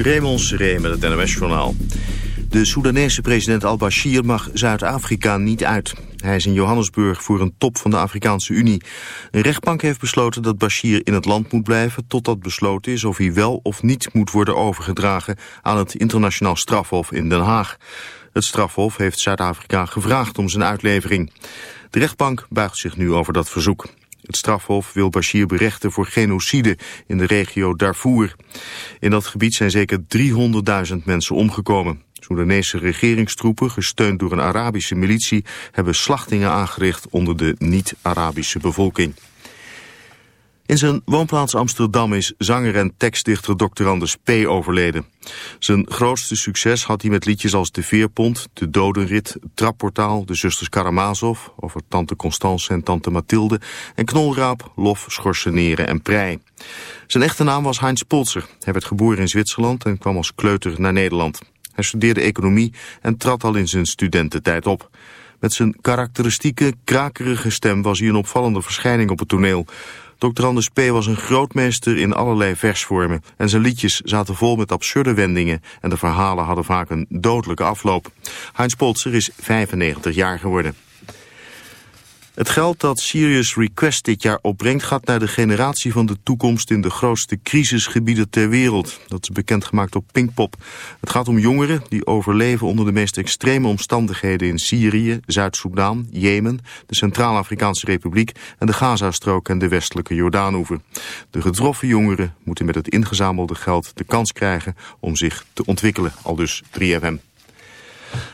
Raymond Seré met het NOS-journaal. De Soedanese president al-Bashir mag Zuid-Afrika niet uit. Hij is in Johannesburg voor een top van de Afrikaanse Unie. Een rechtbank heeft besloten dat Bashir in het land moet blijven... totdat besloten is of hij wel of niet moet worden overgedragen... aan het internationaal strafhof in Den Haag. Het strafhof heeft Zuid-Afrika gevraagd om zijn uitlevering. De rechtbank buigt zich nu over dat verzoek. Het strafhof wil Bashir berechten voor genocide in de regio Darfur. In dat gebied zijn zeker 300.000 mensen omgekomen. Soedanese regeringstroepen, gesteund door een Arabische militie... hebben slachtingen aangericht onder de niet-Arabische bevolking. In zijn woonplaats Amsterdam is zanger en tekstdichter Dr. Anders P. overleden. Zijn grootste succes had hij met liedjes als De Veerpont, De Dodenrit, Trapportaal, De Zusters Karamazov, over Tante Constance en Tante Mathilde, en Knolraap, Lof, Schorseneren en Prei. Zijn echte naam was Heinz Polzer. Hij werd geboren in Zwitserland en kwam als kleuter naar Nederland. Hij studeerde economie en trad al in zijn studententijd op. Met zijn karakteristieke, krakerige stem was hij een opvallende verschijning op het toneel. Dr. Anders P. was een grootmeester in allerlei versvormen en zijn liedjes zaten vol met absurde wendingen en de verhalen hadden vaak een dodelijke afloop. Heinz Polzer is 95 jaar geworden. Het geld dat Serious Request dit jaar opbrengt gaat naar de generatie van de toekomst in de grootste crisisgebieden ter wereld. Dat is bekendgemaakt op Pinkpop. Het gaat om jongeren die overleven onder de meest extreme omstandigheden in Syrië, Zuid-Soedan, Jemen, de Centraal-Afrikaanse Republiek en de Gazastrook en de westelijke Jordaanoever. De getroffen jongeren moeten met het ingezamelde geld de kans krijgen om zich te ontwikkelen, al dus 3FM.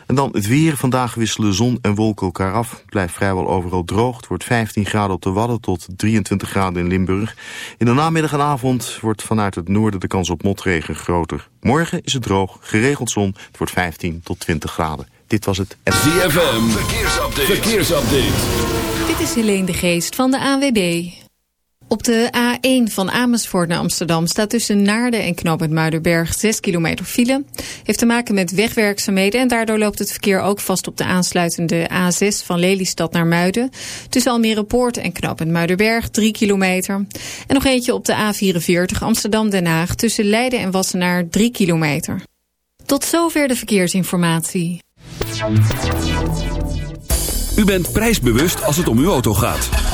En dan het weer. Vandaag wisselen zon en wolken elkaar af. Het blijft vrijwel overal droog. Het wordt 15 graden op de Wadden tot 23 graden in Limburg. In de namiddag en avond wordt vanuit het noorden de kans op motregen groter. Morgen is het droog, geregeld zon. Het wordt 15 tot 20 graden. Dit was het... ZFM, verkeersupdate. verkeersupdate. Dit is Helene de Geest van de AWB. Op de A1 van Amersfoort naar Amsterdam staat tussen Naarden en Knoopend Muiderberg 6 kilometer file. Heeft te maken met wegwerkzaamheden en daardoor loopt het verkeer ook vast op de aansluitende A6 van Lelystad naar Muiden. Tussen Almere Poort en Knoopend Muiderberg 3 kilometer. En nog eentje op de A44 Amsterdam-Den Haag tussen Leiden en Wassenaar 3 kilometer. Tot zover de verkeersinformatie. U bent prijsbewust als het om uw auto gaat.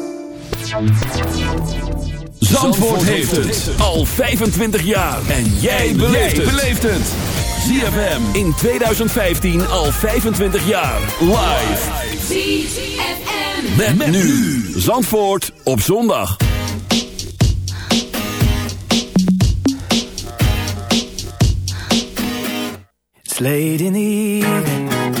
Zandvoort heeft het al 25 jaar. En jij beleeft het. ZFM in 2015 al 25 jaar. Live. ZFM. Met, met nu. Zandvoort op zondag. It's late in the evening.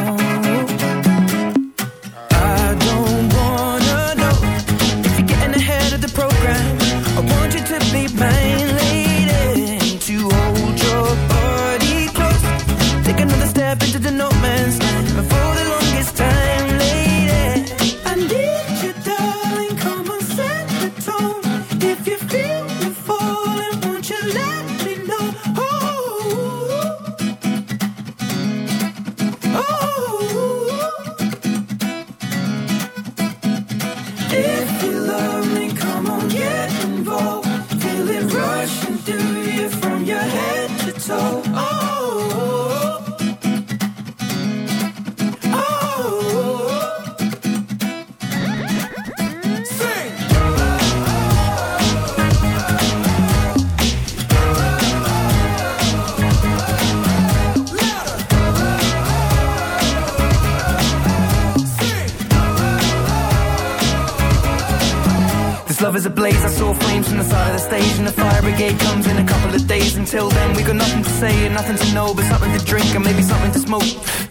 Say nothing to know, but something to drink and maybe something to smoke.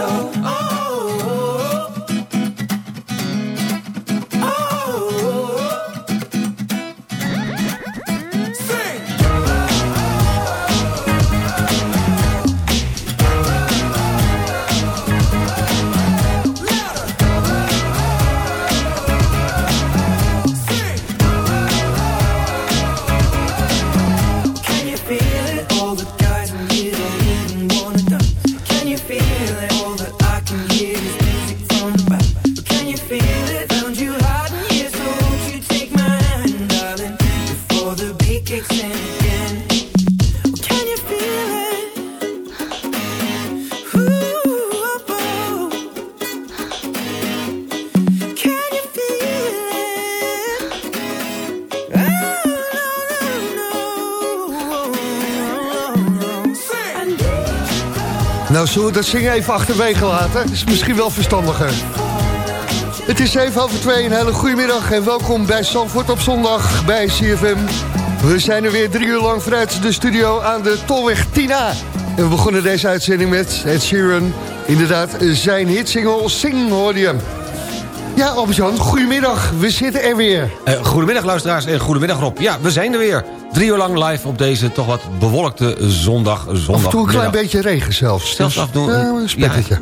So. Dat even achterwege laten? Is misschien wel verstandiger. Het is even over twee, een hele goede middag en welkom bij Zandvoort op zondag bij CFM. We zijn er weer drie uur lang vanuit de studio aan de Tolweg Tina. En we begonnen deze uitzending met Ed Sheeran. Inderdaad, zijn hitsingle Sing hoorde je. Ja, Albert-Jan, goedemiddag. We zitten er weer. Eh, goedemiddag luisteraars en goedemiddag Rob. Ja, we zijn er weer. Drie uur lang live op deze toch wat bewolkte zondag. zondag Af en toe een klein beetje regen zelfs. Zelfs Dus, af en toe, ja, een.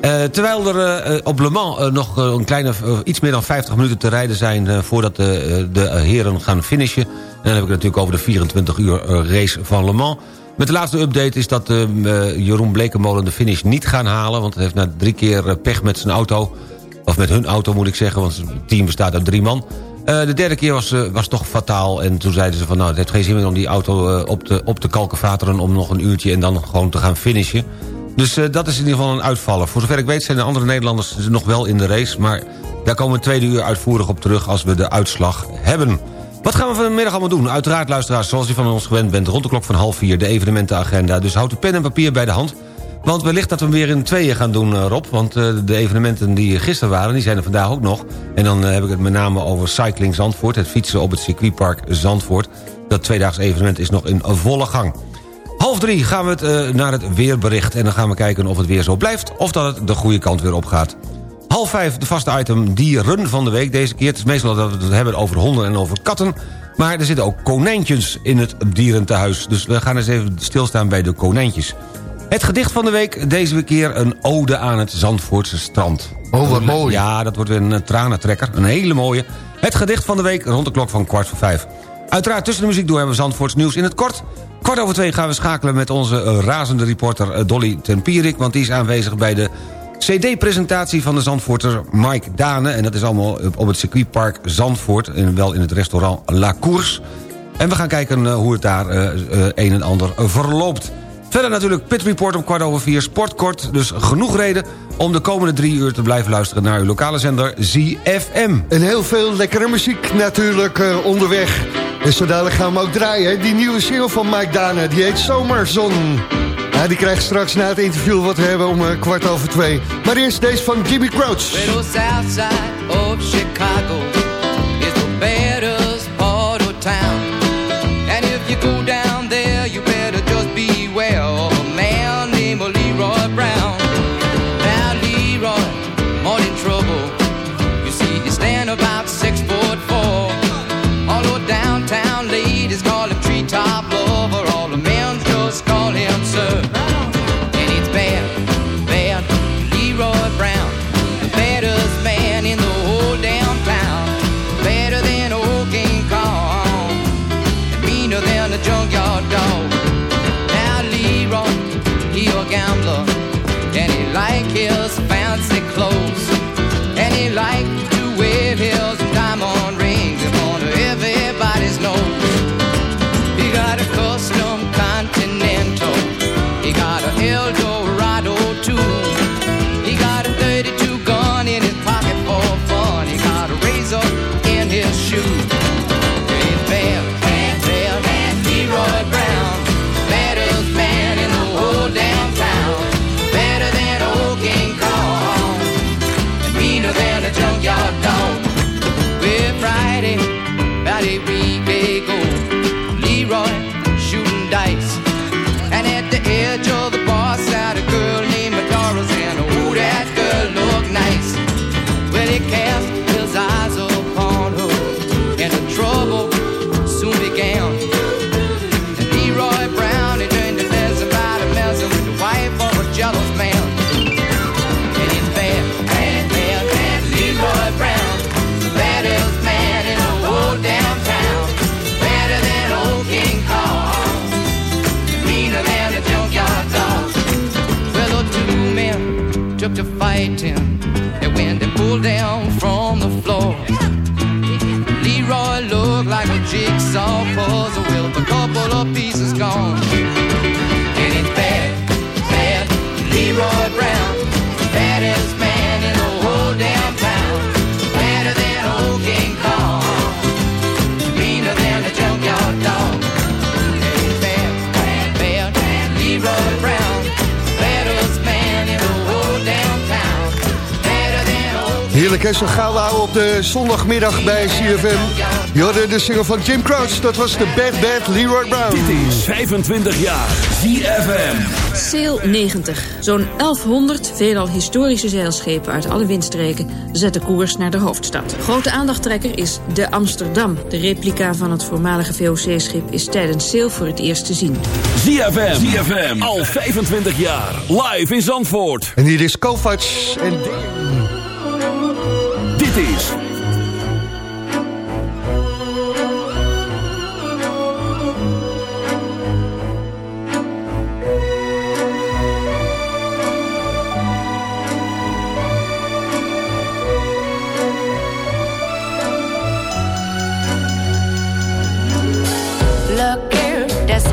Eh, terwijl er eh, op Le Mans eh, nog een kleine, iets meer dan 50 minuten te rijden zijn... voordat de, de heren gaan finishen. En dan heb ik het natuurlijk over de 24 uur eh, race van Le Mans. Met de laatste update is dat eh, eh, Jeroen Blekemolen de finish niet gaan halen... want hij heeft na drie keer pech met zijn auto... of met hun auto moet ik zeggen, want het team bestaat uit drie man... Eh, de derde keer was, eh, was toch fataal. En toen zeiden ze van nou, het heeft geen zin meer om die auto eh, op, te, op kalkenvateren... om nog een uurtje en dan gewoon te gaan finishen. Dus dat is in ieder geval een uitvaller. Voor zover ik weet zijn de andere Nederlanders nog wel in de race... maar daar komen we het tweede uur uitvoerig op terug als we de uitslag hebben. Wat gaan we vanmiddag allemaal doen? Uiteraard, luisteraars, zoals u van ons gewend bent... rond de klok van half vier, de evenementenagenda. Dus houd de pen en papier bij de hand... Want wellicht dat we hem weer in tweeën gaan doen, eh, Rob. Want eh, de evenementen die gisteren waren, die zijn er vandaag ook nog. En dan eh, heb ik het met name over Cycling Zandvoort. Het fietsen op het circuitpark Zandvoort. Dat tweedaags evenement is nog in volle gang. Half drie gaan we het, naar het weerbericht. En dan gaan we kijken of het weer zo blijft... of dat het de goede kant weer op gaat. Half vijf, de vaste item dieren van de week deze keer. Het is meestal dat we het hebben over honden en over katten. Maar er zitten ook konijntjes in het dierentehuis. Dus we gaan eens even stilstaan bij de konijntjes. Het gedicht van de week, deze keer een ode aan het Zandvoortse strand. Oh, wat mooi. Ja, dat wordt weer een eh, tranentrekker. Een hele mooie. Het gedicht van de week rond de klok van kwart voor vijf. Uiteraard tussen de muziek door hebben we Zandvoorts nieuws in het kort. Kwart over twee gaan we schakelen met onze eh, razende reporter eh, Dolly Tempierik... want die is aanwezig bij de CD-presentatie van de Zandvoorter Mike Dane. En dat is allemaal op het circuitpark Zandvoort... en wel in het restaurant La Course. En we gaan kijken hoe het daar een en ander verloopt. Verder natuurlijk Pit Report om kwart over vier, sportkort. Dus genoeg reden om de komende drie uur te blijven luisteren... naar uw lokale zender ZFM. En heel veel lekkere muziek natuurlijk eh, onderweg. En zo dadelijk gaan we ook draaien. hè. Die nieuwe single van Mike Dana, die heet Zomerzon. Ja, die krijgt straks na het interview wat we hebben om eh, kwart over twee. Maar eerst deze van Jimmy Crouch. little south side of Chicago zondagmiddag bij CFM. Je hoorde de single van Jim Crouch, dat was de Bad Bad Leroy Brown. Dit is 25 jaar ZFM. Sail 90. Zo'n 1100 veelal historische zeilschepen uit alle windstreken zetten koers naar de hoofdstad. Grote aandachttrekker is de Amsterdam. De replica van het voormalige VOC-schip is tijdens Sail voor het eerst te zien. ZFM. ZFM. Al 25 jaar. Live in Zandvoort. En hier is Kovacs en... Dit is...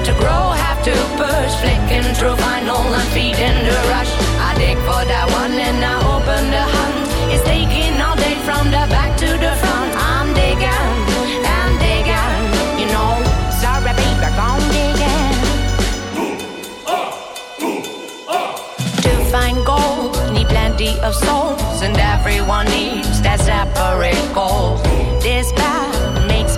need to grow, have to push. Flicking through vinyl and feeding the rush. I dig for that one and I open the hunt. It's taking all day from the back to the front. I'm digging, and digging, you know. Sorry, baby, I'm digging. To find gold, need plenty of souls, and everyone needs that separate goal. This path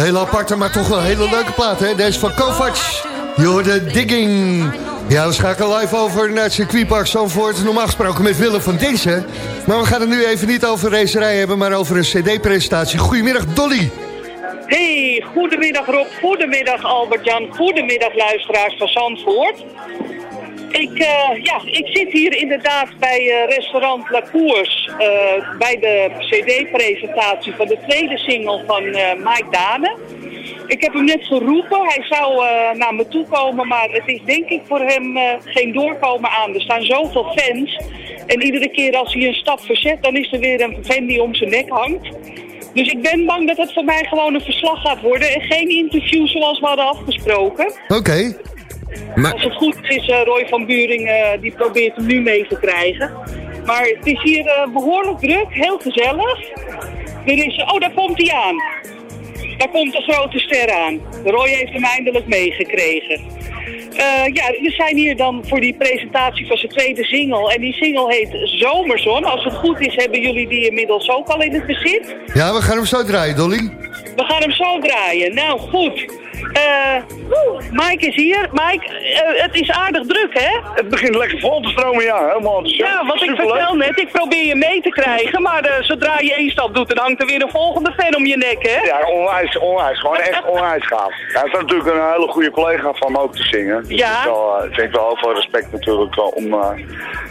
hele aparte, maar toch wel een hele leuke plaat, hè? Deze van Kovacs. Je hoorde Digging. Ja, we schakelen live over naar het circuitpark Zandvoort. Normaal gesproken met Willem van Dinsen. Maar we gaan het nu even niet over racerij hebben, maar over een cd-presentatie. Goedemiddag, Dolly. Hey, goedemiddag Rob, goedemiddag Albert-Jan, goedemiddag luisteraars van Zandvoort. Ik, eh, ja, ik zit hier inderdaad bij eh, restaurant La Cours eh, bij de cd-presentatie van de tweede single van Mike Dane. Ik heb hem net geroepen, hij zou naar me toe komen, maar het is denk ik voor hem geen doorkomen aan. Er staan zoveel fans en iedere keer als hij een stap verzet, dan is er weer een fan die om zijn nek hangt. Dus ik ben bang dat het voor mij gewoon een verslag gaat worden en geen interview zoals we hadden afgesproken. Oké. Als het goed is, eh, Roy van Buring eh, die probeert hem nu mee te krijgen. Maar het is hier eh, behoorlijk druk, heel gezellig. Er is, oh, daar komt hij aan. Daar komt de grote ster aan. Roy heeft hem eindelijk meegekregen. Ja, we zijn hier dan voor die presentatie van zijn tweede single. En die single heet Zomerzon. Als het goed is, hebben jullie die inmiddels ook al in het bezit. Ja, we gaan hem zo draaien, Dolly. We gaan hem zo draaien. Nou, goed. Eh, Mike is hier. Mike, eh, het is aardig druk, hè? Het begint lekker vol te stromen, ja. Helemaal. Ja, want ik vertel net, ik probeer je mee te krijgen, maar eh, zodra je één stap doet, dan hangt er weer een volgende fan om je nek, hè? Ja, onwijs, onwijs. Gewoon echt onwijs gaaf. Ja, het is natuurlijk een hele goede collega van me ook te zingen. Dus Ja. Ik, wel, eh, ik vind wel heel veel respect natuurlijk om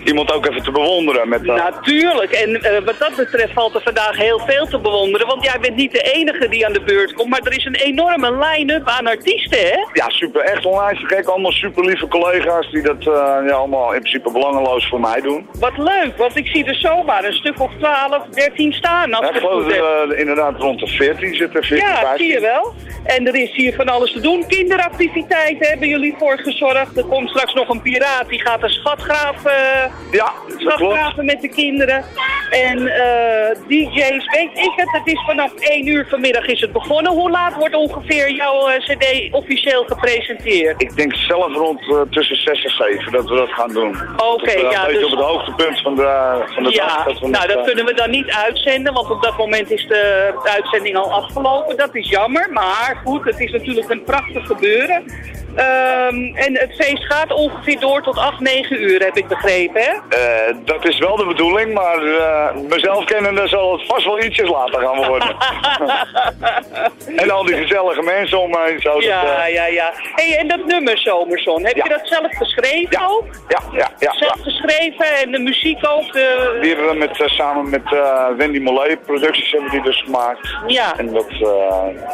iemand ook even te bewonderen. Met, Natuurlijk, en wat dat betreft valt er vandaag heel veel te bewonderen, want jij bent niet de enige die aan de beurt komt, maar er is een enorme line-up aan artiesten, hè? Ja, super. Echt onwijs gek. Allemaal super lieve collega's die dat eh, ja, allemaal in principe belangeloos voor mij doen. Wat leuk, want ik zie er zomaar een stuk of 12, 13 staan, als Ja, ik geloof dat eh, inderdaad rond de 14 zitten, 14, Ja, 15. zie je wel. En er is hier van alles te doen. Kinderactiviteiten hebben jullie voor gezorgd. Er komt straks nog een piraat, die gaat een schatgraaf, eh ja, schatgraven met de kinderen. En DJ's, weet ik het, het is vanaf 1 uur vanmiddag is het begonnen. Hoe laat wordt ongeveer jouw officieel gepresenteerd? Ik denk zelf rond eh, tussen 6 en 7 dat we dat gaan doen. Oké, ja, Een beetje dus- op het hoogtepunt van de, van de dag. Ja, Dat we nou dat eh, kunnen we dan niet uitzenden, want op dat moment is de, de uitzending al afgelopen. Dat is jammer, maar goed, het is natuurlijk een prachtig gebeuren. Ehm, en het feest gaat ongeveer door tot 8, 9 uur, heb ik begrepen, hè? Eh, dat is wel de bedoeling, maar eh, mezelf kennende zal het vast wel ietsjes later gaan worden. en al die gezellige mensen om heen. Zo, dat, Ja, eh, ja, ja. hey, en dat nummer Zomerzon, heb je dat zelf geschreven ook? ja, ja, ja. Zelf geschreven en de muziek ook? De... Die hebben we met, samen met Wendy Mollet producties hebben die dus gemaakt. Ja. En dat,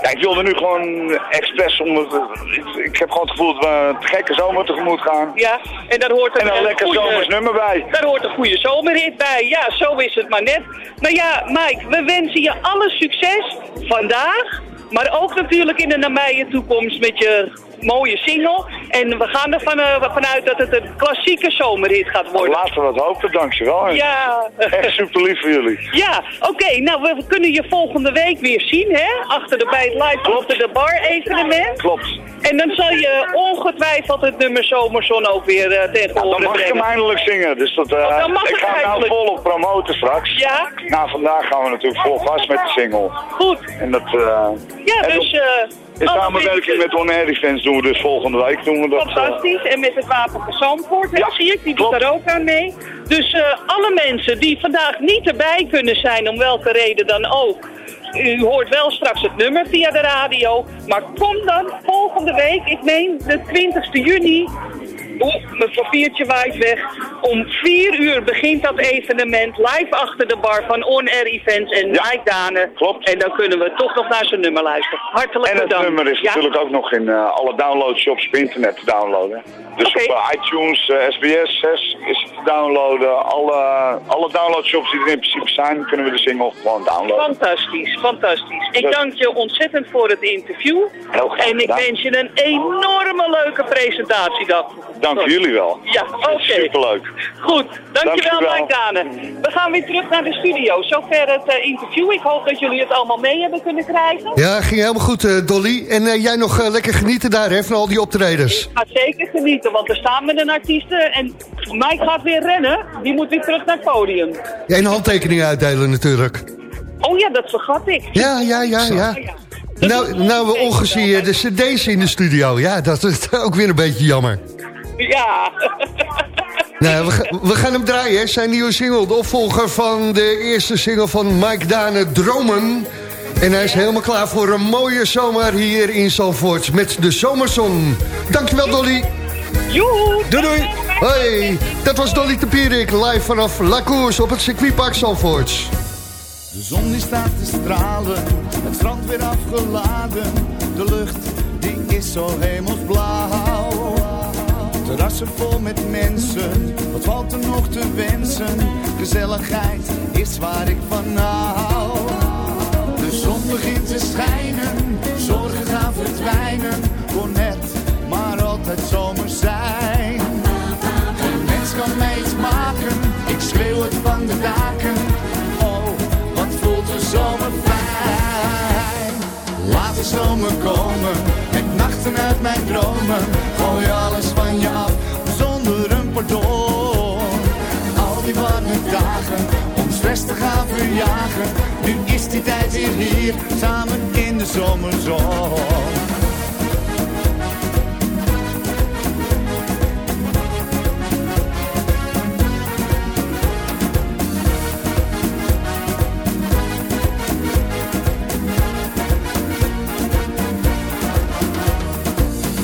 ja, ik wilde nu gewoon expres, omdat ik, ik heb gewoon gevoel dat we een gekke zomer tegemoet gaan. Ja, en daar hoort En een een lekker goede- zomers nummer bij. Daar hoort een goede zomerhit bij. Ja, zo is het maar net. Maar ja, Mike, we wensen je alle succes vandaag. Maar ook natuurlijk in de nabije toekomst met je mooie single. En we gaan ervan eh, vanuit dat het een klassieke zomerhit gaat worden. Laten we het hopen, dankjewel. Ja. Echt super lief voor jullie. Ja, oké. nou, we kunnen je volgende week weer zien, hè? Achter de, bij het live achter de bar evenement. Klopt. En dan zal je ongetwijfeld het nummer Zomerzon ook weer eh tegen Nou, dan mag ik hem eindelijk zingen. Dus dat, eh, Oh, dan mag ik ga hem nou volop promoten straks. Ja? Na vandaag gaan we natuurlijk vol gas met de single. Goed. En dat... Ja, dus... in alle samenwerking met On Air Defense doen we dus volgende week doen we dat. eh, Fantastisch. En met het Wapen van Zandvoort, hè, zie ik, die doet daar ook aan mee. Dus eh, alle mensen die vandaag niet erbij kunnen zijn, om welke reden dan ook. U hoort wel straks het nummer via de radio. Maar kom dan volgende week, ik meen de 20 juni. Oeh, mijn papiertje waait weg. Om 4 uur begint dat evenement live achter de bar van On Air Events en Mike Dane. Klopt. En dan kunnen we toch nog naar zijn nummer luisteren. Hartelijk En het bedankt. nummer is Ja? natuurlijk ook nog in eh, alle downloadshops op internet te downloaden. Dus op eh, iTunes, eh, SBS 6 is het te downloaden. Alle, alle downloadshops die er in principe zijn, kunnen we de single gewoon downloaden. Fantastisch, fantastisch. Ik Dat- dank je ontzettend voor het interview. Heel graag En ik gedaan. wens je een enorme leuke presentatiedag. Dank jullie wel. Ja, oké. Superleuk. Goed, dankjewel Dankjewel. Mike Dane. We gaan weer terug naar de studio. Zover het eh, interview. Ik hoop dat jullie het allemaal mee hebben kunnen krijgen. Ja, ging helemaal goed, eh, Dolly. En eh, jij nog eh, lekker genieten daar, hè, van al die optredens. Ga zeker genieten, want er staan met een artiesten en Mike gaat weer rennen. Die moet weer terug naar het podium. Ja, en handtekeningen uitdelen natuurlijk. Oh ja, dat vergat ik. Ja, ja, ja, ja. Nou, nou we ongezien de cd's in de studio. Ja, dat is ook weer een beetje jammer. Ja. Nou, we, ga- we gaan hem draaien, hè. zijn nieuwe single. De opvolger van de eerste single van Mike Dane, Dromen. En hij is helemaal klaar voor een mooie zomer hier in Zandvoort met de zomerzon. Dankjewel, Dolly. Joehoe. Doei, doei. Hoi, dat was Dolly Tempierik live vanaf La Course op het circuitpark Zandvoort. De zon die staat te stralen, het strand weer afgeladen. De lucht die is zo hemelsblauw. Terrassen vol met mensen, wat valt er nog te wensen? Gezelligheid is waar ik van hou. De zon begint te schijnen, zorgen gaan verdwijnen. Altijd zomer zijn. Geen mens kan mij iets maken, ik schreeuw het van de daken. Oh, wat voelt de zomer fijn. Laat de zomer komen, met nachten uit mijn dromen. Gooi alles van je af, zonder een pardon. Al die warme dagen, om stress te gaan verjagen. Nu is die tijd weer hier, samen in de zomerzon.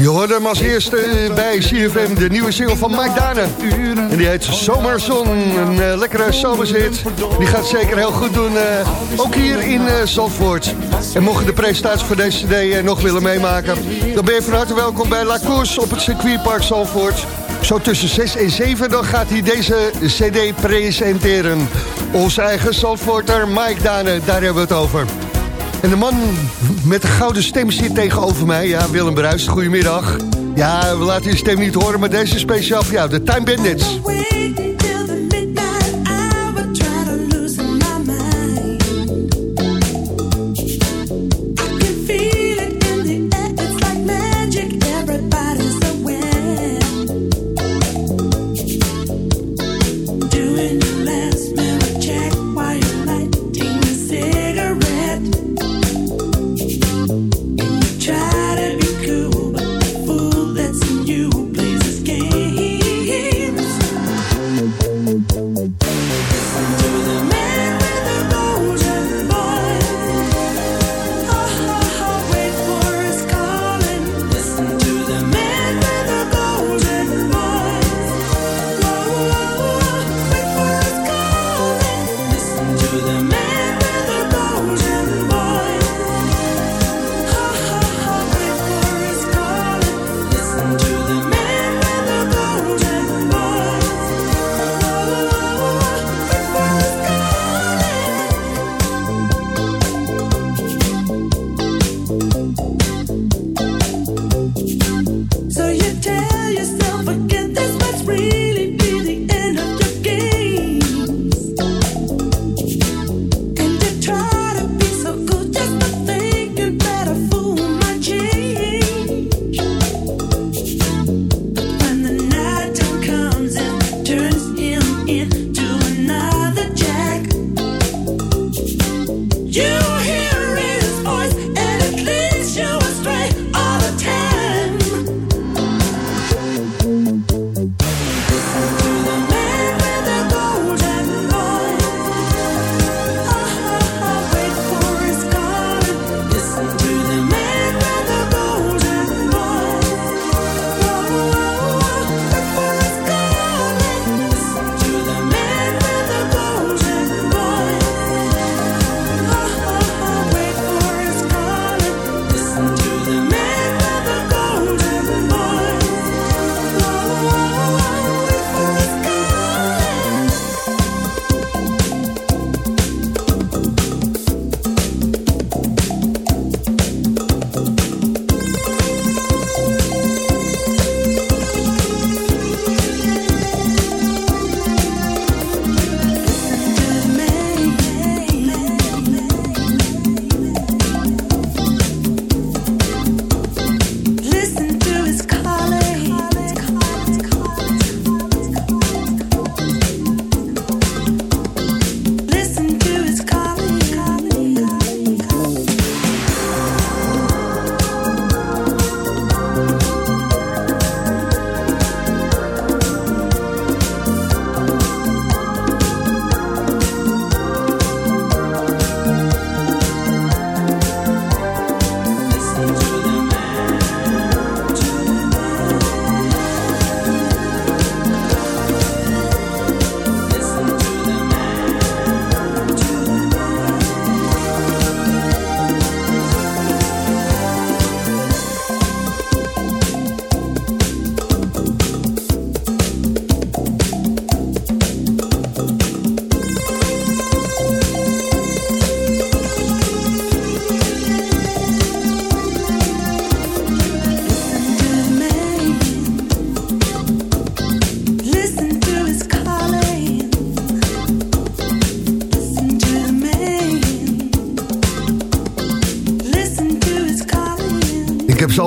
Je hoorde hem als eerste bij CFM, de nieuwe single van Mike Dane. En die heet Zomerzon, een eh, lekkere zomerzit. Die gaat zeker heel goed doen, eh, ook hier in uh, Zandvoort. En mocht je de presentatie voor deze cd nog willen meemaken... dan ben je van harte welkom bij La Course op het circuitpark Zandvoort. Zo tussen 6 en 7 dan gaat hij deze cd presenteren. Onze eigen Zandvoorter Mike Dane, daar hebben we het over. En de man met de gouden stem zit tegenover mij. Ja, Willem Bruis, goedemiddag. Ja, we laten je stem niet horen, maar deze is speciaal voor jou. De Time Bandits.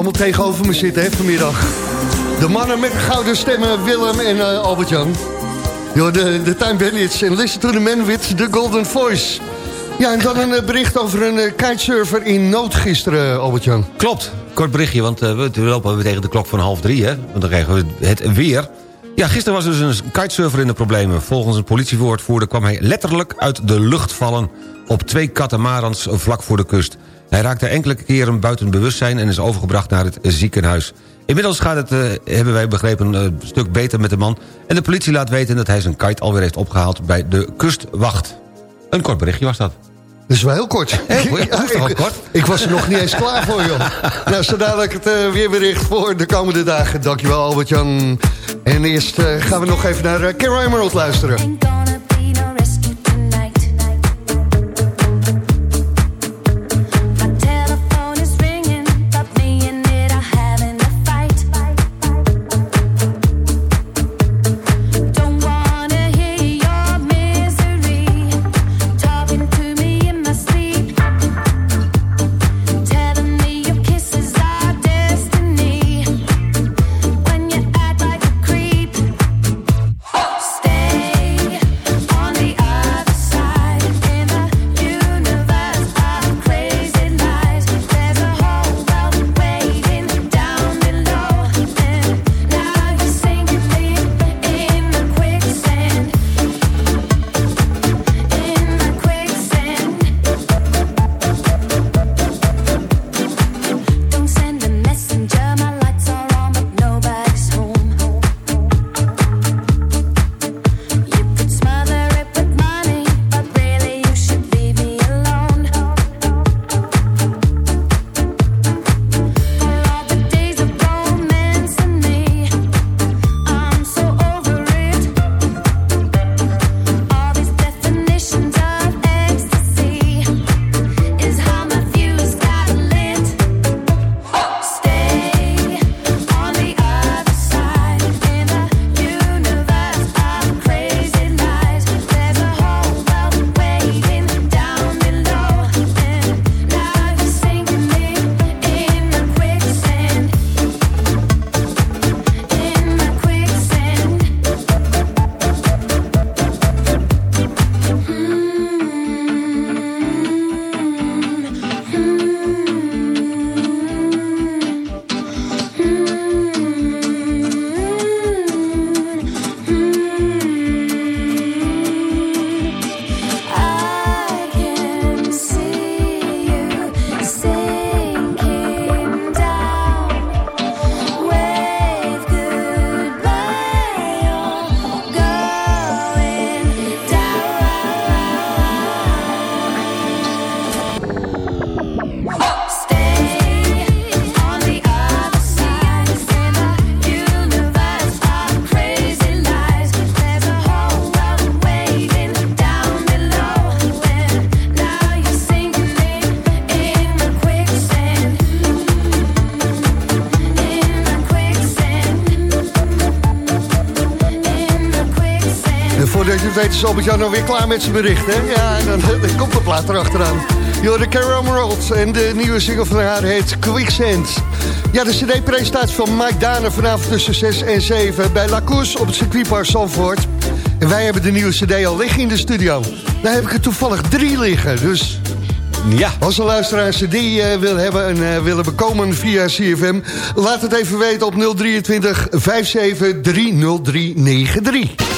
Allemaal tegenover me zitten hè, vanmiddag. De mannen met de gouden stemmen, Willem en eh, Albert-Jan. De, de Time Bandits en Listen to the Man with the Golden Voice. Ja, en dan een eh, bericht over een eh, kitesurfer in nood gisteren, Albert-Jan. Klopt, kort berichtje, want we we lopen weer tegen de klok van half drie, hè? Want dan krijgen we het weer. Ja, gisteren was dus een kitesurfer in de problemen. Volgens een politiewoordvoerder kwam hij letterlijk uit de lucht vallen... op twee katamarans vlak voor de kust. Hij raakte enkele keren buiten bewustzijn... en is overgebracht naar het ziekenhuis. Inmiddels gaat het, eh, hebben wij begrepen, een stuk beter met de man... en de politie laat weten dat hij zijn kite alweer heeft opgehaald... bij de kustwacht. Een kort berichtje was dat. Dat is wel heel kort. Heel? Ja, ik, kort? ik was er nog niet eens klaar voor, joh. Nou, zo dadelijk het eh, weerbericht voor de komende dagen. Dankjewel, Albert-Jan. En eerst eh, gaan we nog even naar uh, Carol Emerald luisteren. Weet is Albert-Jan alweer klaar met zijn bericht, hè? Ja, en dan, dan komt de plaat erachteraan. Yo, de Carol Emerald en de nieuwe single van haar heet Quicksand. Ja, de cd-presentatie van Mike Dane vanavond tussen 6 en 7... bij La Course op het circuitpark Zandvoort. En wij hebben de nieuwe cd al liggen in de studio. Daar heb ik er toevallig drie liggen, dus... Ja. Als een luisteraar een cd eh, wil hebben en eh, willen bekomen via CFM... laat het even weten op 023 57 30393.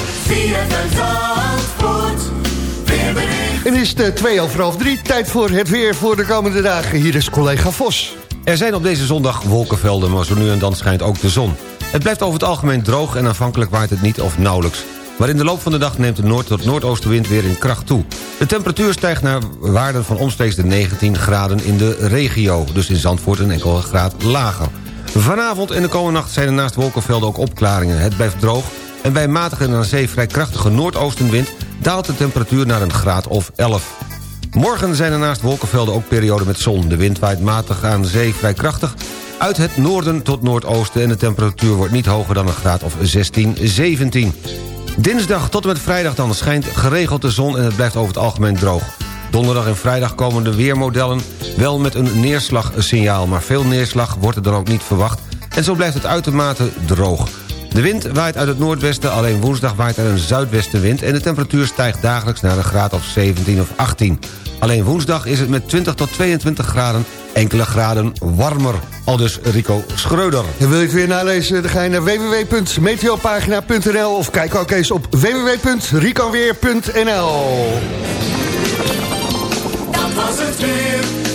En is het twee over half drie. Tijd voor het weer voor de komende dagen. Hier is collega Vos. Er zijn op deze zondag wolkenvelden, maar zo nu en dan schijnt ook de zon. Het blijft over het algemeen droog en aanvankelijk waait het niet of nauwelijks. Maar in de loop van de dag neemt de noord- tot noordoostenwind weer in kracht toe. De temperatuur stijgt naar waarden van omstreeks de 19 graden in de regio. Dus in Zandvoort een enkele graad lager. Vanavond en de komende nacht zijn er naast wolkenvelden ook opklaringen. Het blijft droog en bij matige en aan zee vrij krachtige noordoostenwind... daalt de temperatuur naar een graad of 11. Morgen zijn er naast wolkenvelden ook perioden met zon. De wind waait matig aan zee vrij krachtig uit het noorden tot noordoosten... en de temperatuur wordt niet hoger dan een graad of 16, 17. Dinsdag tot en met vrijdag dan schijnt geregeld de zon... en het blijft over het algemeen droog. Donderdag en vrijdag komen de weermodellen wel met een neerslagsignaal... maar veel neerslag wordt er dan ook niet verwacht... en zo blijft het uitermate droog. De wind waait uit het noordwesten, alleen woensdag waait er een zuidwestenwind... en de temperatuur stijgt dagelijks naar een graad of 17 of 18. Alleen woensdag is het met 20 tot 22 graden enkele graden warmer. Al dus Rico Schreuder. En wil je weer nalezen, dan ga je naar www.meteopagina.nl... of kijk ook eens op www.ricoweer.nl. Dat was het weer.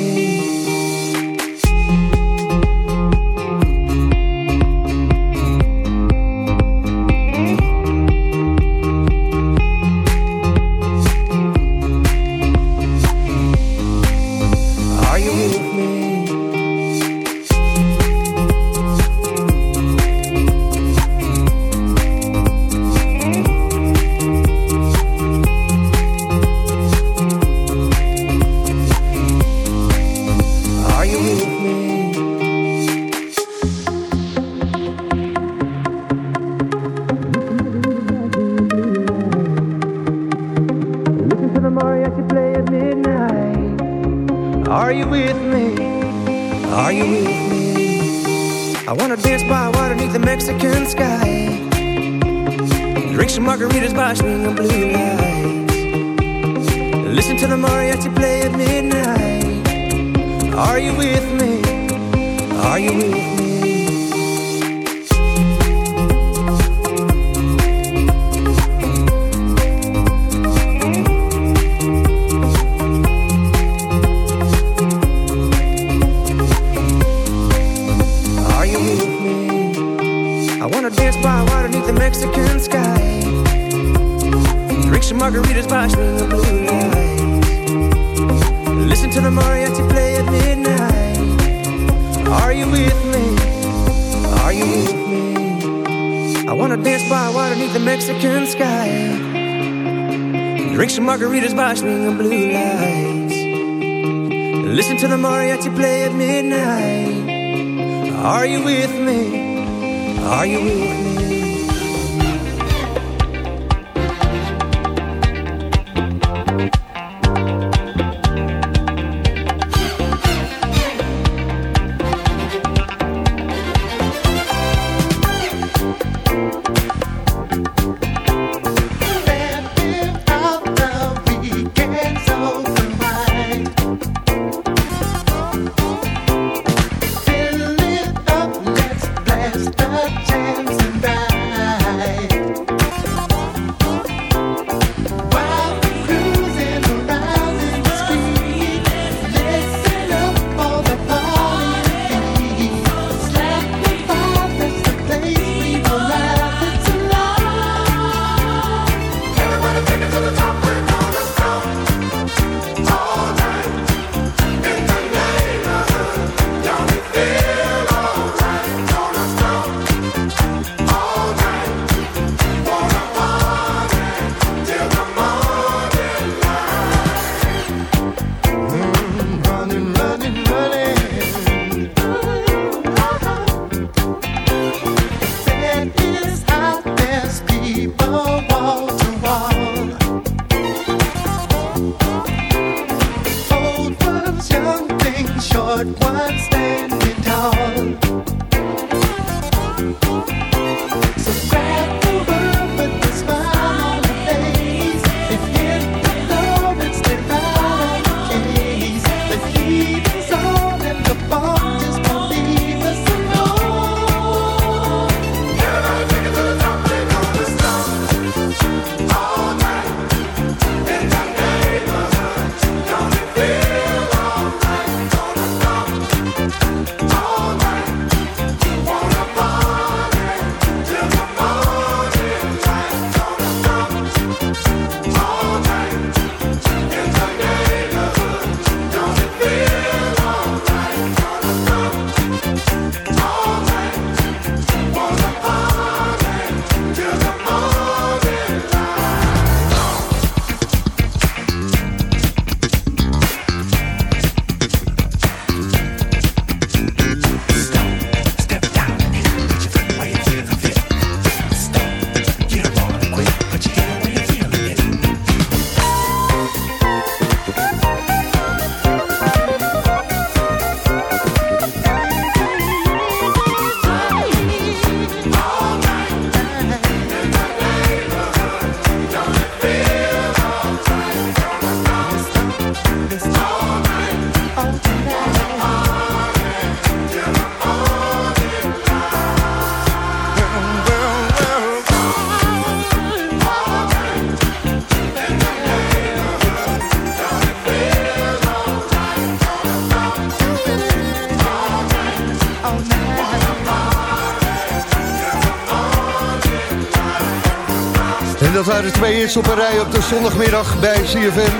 Twee hits op een rij op de zondagmiddag bij CFM.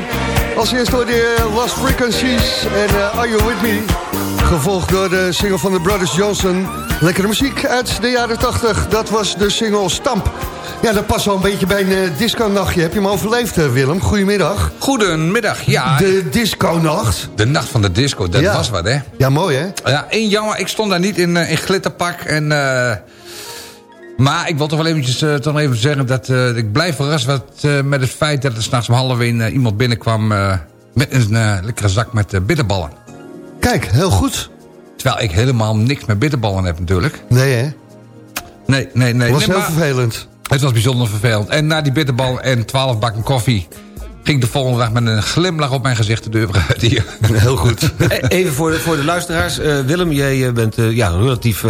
Als eerst door de Lost Frequencies en eh, Are You With Me? Gevolgd door de single van de Brothers Johnson. Lekkere muziek uit de jaren 80. Dat was de single Stamp. Ja, dat past wel een beetje bij een uh, disco-nachtje. Heb je hem overleefd, eh, Willem? Goedemiddag. Goedemiddag, ja. De disco-nacht. De nacht van de disco, dat Ja. was wat, hè? Ja, mooi, hè? Ja, één jammer, ik stond daar niet in, eh, in glitterpak. En, eh, maar ik wil toch wel eventjes eh, toch even zeggen dat eh, ik blijf verrast wat, eh, met het feit dat er s'nachts om half één iemand binnenkwam met een lekkere zak met bitterballen. Kijk, heel goed. Terwijl ik helemaal niks met bitterballen heb natuurlijk. Nee, hè? Nee, nee, nee. was nee, heel vervelend. Het was bijzonder vervelend. En na die bitterballen en twaalf bakken koffie... ging ik de volgende dag met een glimlach op mijn gezicht de deur uit hier. Heel goed. E- Even voor de, voor de luisteraars. Eh, Willem, jij eh, bent eh, ja, relatief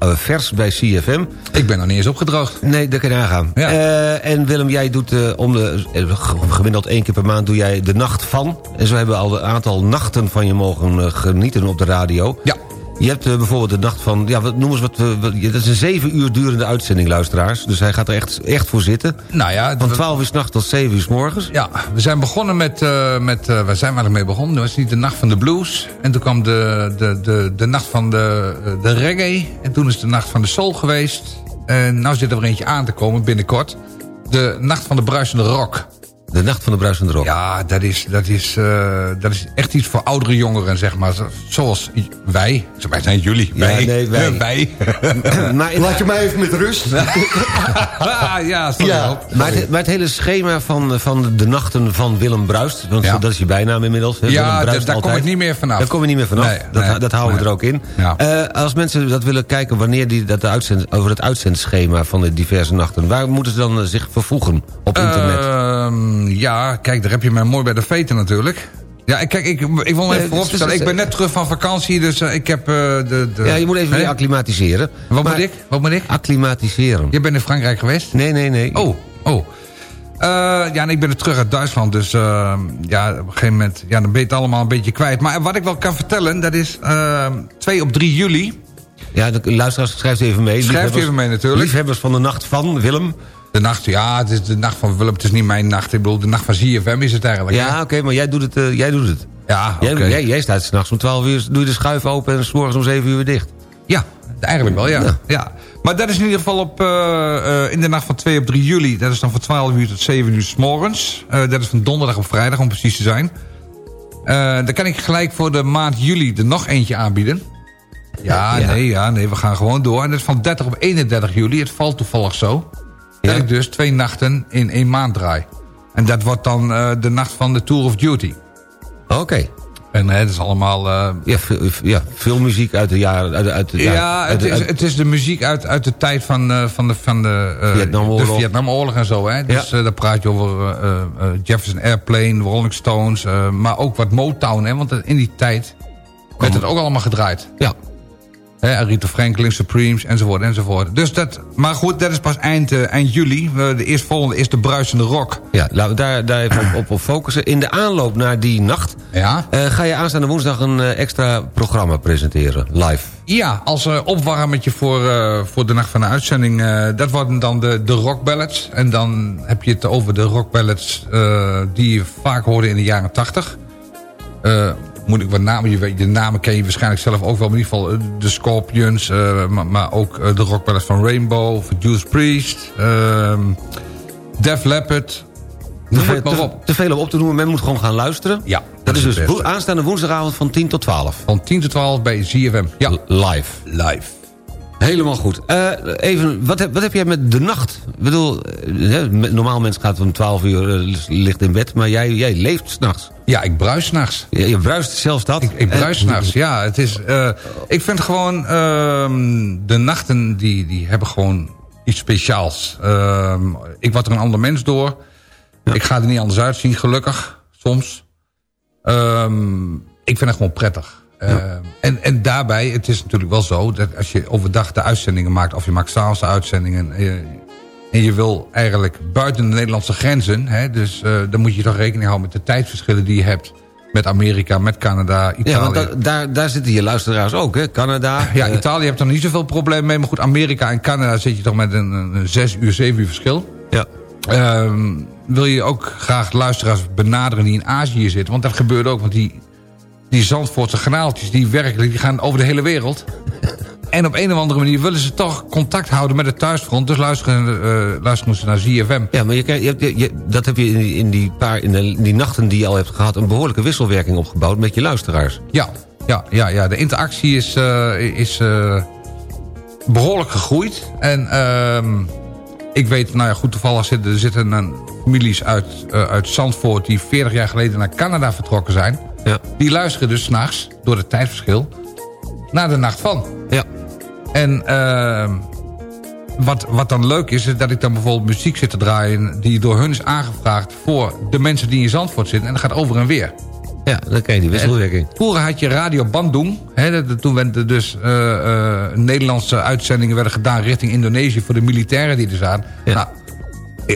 vers bij CFM. Ik ben nog niet eens opgedroogd. Nee, dat kan je nagaan. Ja. Eh, en Willem, jij doet eh, om de, gemiddeld één keer per maand doe jij de nacht van. En zo hebben we al een aantal nachten van je mogen genieten op de radio. Ja. Je hebt eh, bijvoorbeeld de nacht van... Ja, wat, noem eens wat, eh, Dat is een zeven uur durende uitzending, luisteraars. Dus hij gaat er echt, echt voor zitten. Nou ja, Van we- 12 uur s'nachts tot 7 uur s morgens. Ja, we zijn begonnen met... eh met eh, waar zijn we eigenlijk mee begonnen? Dat was niet de nacht van de blues. En toen kwam de, de, de, de nacht van de, de reggae. En toen is de nacht van de soul geweest. En nou zit er weer eentje aan te komen binnenkort. De nacht van de bruisende rock. De nacht van de bruisende rock. Ja, dat is, dat is, eh, dat is echt iets voor oudere jongeren, zeg maar. Zo- Zoals wij. Wij zijn jullie. Ja, wij. nee, wij. Wij. maar, Laat je mij even met rust. Ah, ja, sorry Ja. Maar het, maar het hele schema van, van de nachten van Willem Bruist... want Ja. dat is je bijnaam inmiddels. Hè? Ja, daar kom altijd. ik niet meer vanaf. Daar kom je niet meer vanaf. Nee, dat, nee, dat houden we er ook in. Ja. Eh, als mensen dat willen kijken wanneer die dat de uitzend, over het uitzendschema van de diverse nachten... waar moeten ze dan eh, zich vervoegen op internet? Ehm, ja, kijk, daar heb je mij mooi bij de veten natuurlijk. Ja, kijk, ik, ik wil me even het is- vooropstellen. Ik ben net terug van vakantie, dus eh, ik heb eh, de, de... ja, je moet even weer acclimatiseren. Wat Maar- moet ik? Wat moet ik? Acclimatiseren. Je bent in Frankrijk geweest? Nee, nee, nee. Oh, oh. Eh, ja, en ik ben er terug uit Duitsland, dus eh, ja, op een gegeven moment... Ja, dan ben je het allemaal een beetje kwijt. Maar wat ik wel kan vertellen, dat is eh 2 op 3 juli... Ja, de luisteraars, schrijft even mee. Schrijft Liefhebbers- even mee natuurlijk. Liefhebbers van de nacht van Willem. De nacht, ja, het is de nacht van Willem, het is niet mijn nacht. Ik bedoel, de nacht van ZFM is het eigenlijk. Ja, oké, maar jij doet het. eh, jij, doet het. Ja, oké. jij, jij, jij staat s'nachts om 12 uur, doe je de schuif open en s morgens om 7 uur weer dicht. Ja, eigenlijk wel, ja. Ja. ja. Maar dat is in ieder geval op, eh, eh, in de nacht van 2 op 3 juli. Dat is dan van 12 uur tot 7 uur s morgens. Eh, dat is van donderdag op vrijdag, om precies te zijn. Dan kan ik gelijk voor de maand juli er nog eentje aanbieden. Ja, Ja. nee, ja, nee, we gaan gewoon door. En dat is van 30 op 31 juli. Het valt toevallig zo. Dat Ja. ik dus twee nachten in één maand draai. En dat wordt dan eh, de nacht van de Tour of Duty. Oké. En dat is allemaal... eh, Ja, veel- ja, veel muziek uit de jaren... Uit, de- uit, Ja, uit het is, uit- het is de muziek uit, uit de tijd van, eh, van de, van de, Vietnamoorlog. de Vietnamoorlog en zo. Hè? Dus eh, daar praat je over Jefferson Airplane, Rolling Stones, maar ook wat Motown. Hè? Want in die tijd werd het ook allemaal gedraaid. ja. Hè? Aretha Franklin, Supremes, enzovoort, enzovoort. Dus dat, maar goed, dat is pas eind, eh, eind juli. Eh, de eerstvolgende is de bruisende rock. ja, laten we daar, daar even op, op, focussen. In de aanloop naar die nacht... Ja, eh, ga je aanstaande woensdag een eh, extra programma presenteren, live. ja als opwarmetje voor, voor de nacht van de uitzending. dat worden dan de, de rock ballads. En dan heb je het over de rock ballads die je vaak hoorde in de jaren tachtig. Moet ik wat namen, je weet, de namen ken je waarschijnlijk zelf ook wel. Maar in ieder geval eh, de Scorpions, eh, maar, maar ook eh, de rock ballads van Rainbow, Judas Priest, ehm Def Leppard. Noem het maar te, op. te veel om op te noemen, men moet gewoon gaan luisteren. Ja, Dat is het dus aanstaande woensdagavond van 10 tot 12. Van 10 tot 12 bij ZFM. Ja, Live. live. Helemaal goed. Eh, even, wat heb, wat heb jij met de nacht? Ik bedoel, eh, normaal mens gaat om 12 uur eh, ligt in bed, maar jij, jij leeft s'nachts. Ja, ik bruis s'nachts. Je, je bruist zelfs dat. Ik, ik bruis s'nachts, ja. Het is, ik vind gewoon, ehm, de nachten die, die hebben gewoon iets speciaals. Ehm, ik word er een ander mens door. Ik ga er niet anders uitzien, gelukkig, soms. Ehm, ik vind het gewoon prettig. Ehm, en, en daarbij, het is natuurlijk wel zo... dat als je overdag de uitzendingen maakt... of je maakt s'avonds de uitzendingen... eh, en je wil eigenlijk buiten de Nederlandse grenzen... Hè, dus eh, dan moet je toch rekening houden met de tijdsverschillen die je hebt... met Amerika, met Canada, Italië. Ja, want da- daar, daar zitten je luisteraars ook, hè? Canada. Ja, eh, Italië hebt er niet zoveel probleem mee. Maar goed, Amerika en Canada zit je toch met een, een 6 uur, 7 uur verschil. ja. ehm, wil je ook graag luisteraars benaderen die in Azië zitten. Want dat gebeurt ook, want die, die Zandvoortse kanaaltjes... die werkelijk die gaan over de hele wereld. En op een of andere manier willen ze toch contact houden met het thuisfront. Dus luisteren, eh, luisteren ze naar ZFM. Ja, maar je, je, dat heb je in die, in, die paar, in, de, in die nachten die je al hebt gehad... een behoorlijke wisselwerking opgebouwd met je luisteraars. Ja, ja, ja, ja. de interactie is, eh, is eh, behoorlijk gegroeid. En ehm, ik weet, nou ja, goed toevallig zitten, er zitten een families uit, uit Zandvoort... die 40 jaar geleden naar Canada vertrokken zijn. Ja. Die luisteren dus s'nachts, door het tijdverschil, naar de nacht van. Ja. En ehm, wat, wat dan leuk is, is dat ik dan bijvoorbeeld muziek zit te draaien... die door hun is aangevraagd voor de mensen die in Zandvoort zitten. En dat gaat over en weer. Ja, dan krijg je die wisselwerking. Vroeger had je Radio Bandung. Hè, dat- dat- toen werden er dus eh, eh, Nederlandse uitzendingen werden gedaan richting Indonesië... voor de militairen die er zaten. Nou, eh,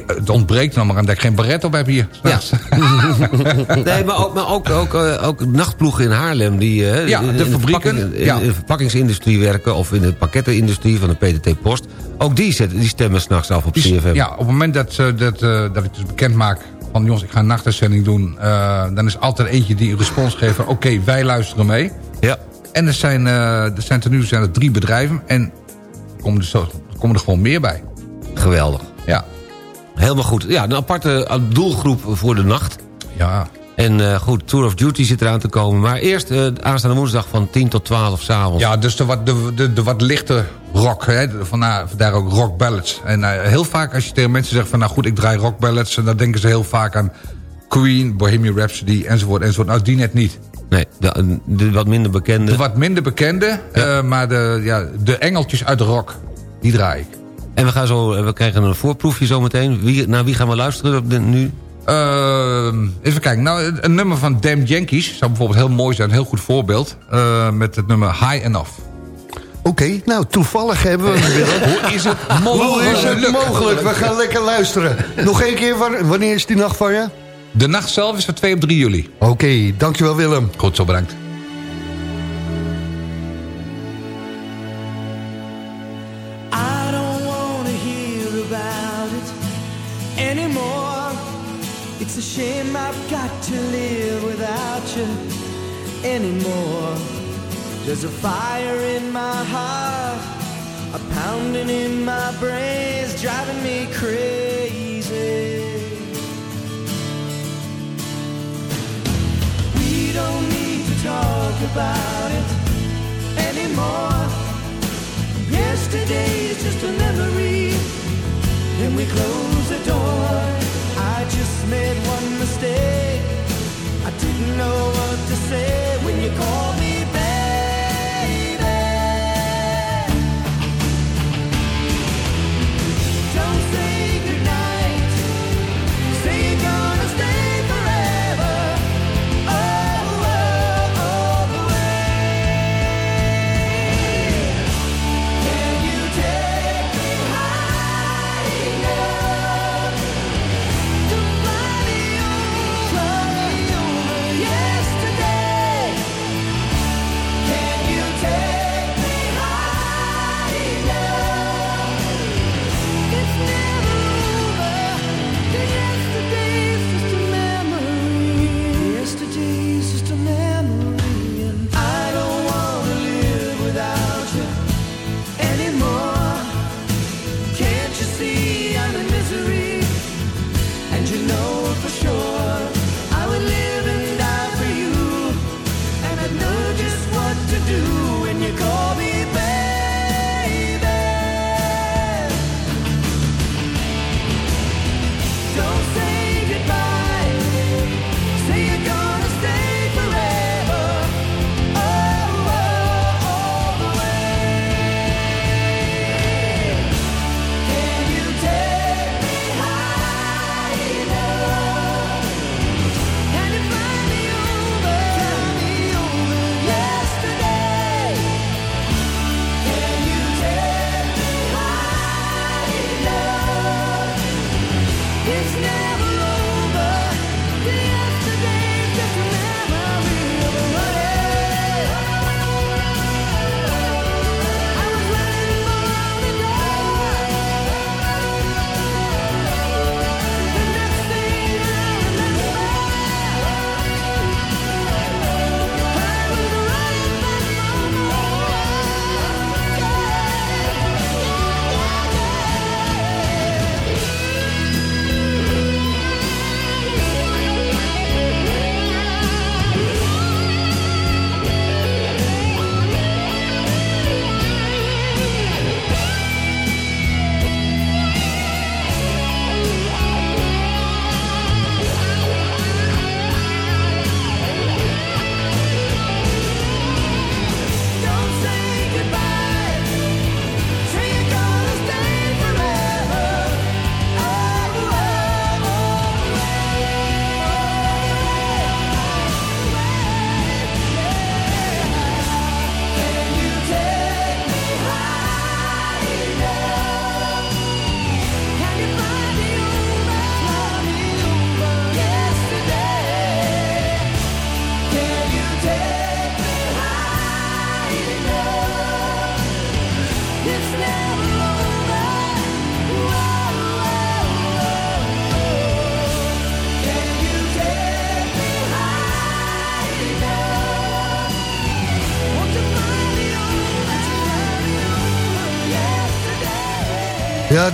het ontbreekt nog maar aan dat ik geen baret op heb hier. Ja. nee, maar ook, maar ook, ook, eh, ook nachtploegen in Haarlem... die eh, Ja, de in fabrieken, verpakking- in ja. de verpakkingsindustrie werken... of in de pakkettenindustrie van de PTT Post... ook die, zetten, die stemmen s'nachts af op CFM. Ja, op het moment dat, ze- dat, eh, dat ik dus bekend maak van... jongens, ik ga een nachtuitzending doen... eh, dan is altijd eentje die een respons geeft van... oké, wij luisteren mee. Ja. En er zijn, eh, er zijn nu zijn er drie bedrijven... en er komen er, zo, er komen er gewoon meer bij. Geweldig. Ja. Helemaal goed. Ja, een aparte eh, doelgroep voor de nacht. Ja. En eh, goed, Tour of Duty zit eraan te komen. Maar eerst eh, aanstaande woensdag van 10 tot 12 s'avonds. Ja, dus de wat, de, de, de wat lichte rock. Hè? de- Vandaar, vandaar ook rock ballads. En heel vaak als je tegen mensen zegt van... nou goed, ik draai rock ballads... en dan denken ze heel vaak aan Queen, Bohemian Rhapsody enzovoort. enzovoort. Nou, die net niet. Nee, de, de wat minder bekende. De wat minder bekende, maar de, ja, de engeltjes uit de rock, die draai ik. En we, gaan zo, we krijgen een voorproefje zometeen. Wie, naar wie gaan we luisteren op de- nu? Ehm, even kijken, nou, een nummer van Damn Yankees... zou bijvoorbeeld heel mooi zijn, een heel goed voorbeeld... eh, met het nummer High Enough. Oké, nou toevallig hebben we hem Willem. Hoe is het Hoe is het mogelijk? mogelijk? We gaan lekker luisteren. Nog één keer, wa- wanneer is die nacht van je? De nacht zelf is van 2 op 3 juli. Oké, dankjewel Willem. Goed, zo bedankt. Anymore. There's a fire in my heart, a pounding in my brains, driving me crazy. We don't need to talk about it anymore. Yesterday is just a memory, and we close the door.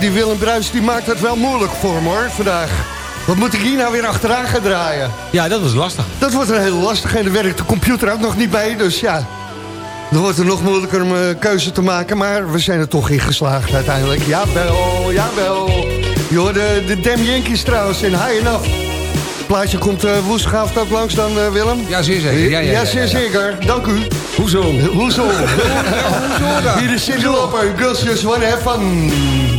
Die Willem Bruis die maakt het wel moeilijk voor hem hoor, vandaag. Wat moet ik hier nou weer achteraan gaan draaien? Ja, dat was lastig. Dat wordt een heel lastig en er werkt de computer ook nog niet bij, dus ja. Dan wordt het nog moeilijker om een keuze te maken, maar we zijn er toch in geslaagd uiteindelijk. Jawel, jawel. Je hoorde de Dem Yankees trouwens in High Enough. Het plaatje komt uh, woensdagavond ook langs dan, uh, Willem? Ja, zeer zeker. Ja, ja, ja, zeer ja, zeker. Dank u. Hoezo? Hoezo? Hier is Cindy Lauper. Girls just wanna have fun.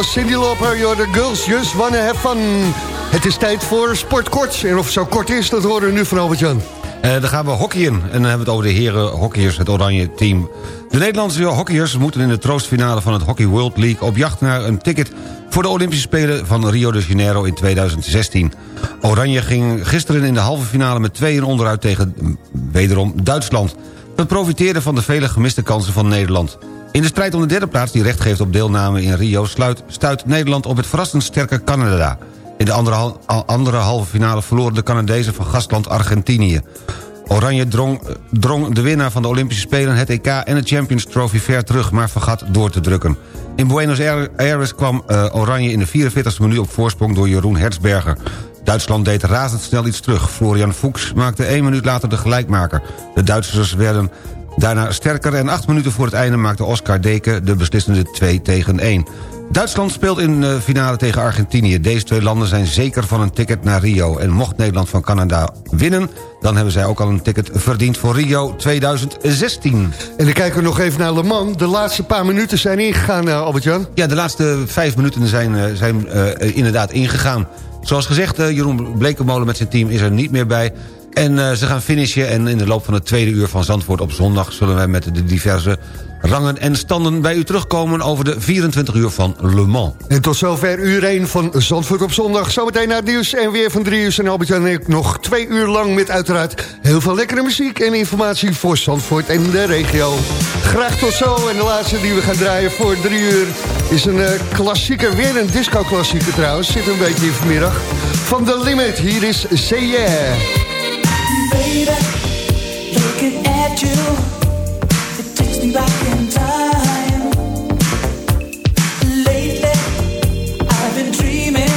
Was Cindy Lauper, joh, de girls just wanna have fun. Het is tijd voor sportkort. En of het zo kort is, dat horen we nu van Albert-Jan. Eh, dan gaan we hockeyen. En dan hebben we het over de heren hockeyers, het oranje team. De Nederlandse hockeyers moeten in de troostfinale van het Hockey World League... op jacht naar een ticket voor de Olympische Spelen van Rio de Janeiro in 2016. Oranje ging gisteren in de halve finale met 2 onderuit tegen mm, wederom Duitsland. Dat profiteerde van de vele gemiste kansen van Nederland. In de strijd om de derde plaats die recht geeft op deelname in Rio... Sluit, stuit Nederland op het verrassend sterke Canada. In de andere, hal- al- andere halve finale verloren de Canadezen van gastland Argentinië. Oranje drong, drong de winnaar van de Olympische Spelen, het EK en de Champions Trophy ver terug... maar vergat door te drukken. In Buenos Aires kwam eh, Oranje in de 44e minuut op voorsprong door Jeroen Hertzberger. Duitsland deed razendsnel iets terug. Florian Fuchs maakte één minuut later de gelijkmaker. De Duitsers werden daarna sterker en acht minuten voor het einde maakte Oscar Deken de beslissende 2 tegen 1. Duitsland speelt in de finale tegen Argentinië. Deze twee landen zijn zeker van een ticket naar Rio. En mocht Nederland van Canada winnen... dan hebben zij ook al een ticket verdiend voor Rio 2016. En dan kijken we nog even naar Le Mans. De laatste paar minuten zijn ingegaan, eh, Albert-Jan. Ja, de laatste vijf minuten zijn, eh, zijn eh, inderdaad ingegaan. Zoals gezegd, eh, Jeroen Blekemolen met zijn team is er niet meer bij... En eh, ze gaan finishen en in de loop van het tweede uur van Zandvoort op zondag... zullen wij met de diverse rangen en standen bij u terugkomen... over de 24 uur van Le Mans. En tot zover uur 1 van Zandvoort op zondag. Zometeen naar het nieuws en weer van drie uur. En Albert-Jan en ik nog twee uur lang met uiteraard heel veel lekkere muziek... en informatie voor Zandvoort en de regio. Graag tot zo. En de laatste die we gaan draaien voor drie uur... is een eh, klassieker, weer een disco-klassieker trouwens. Zit een beetje hier vanmiddag. Van The Limit, hier is Say been dreaming.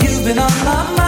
You've been on my mind.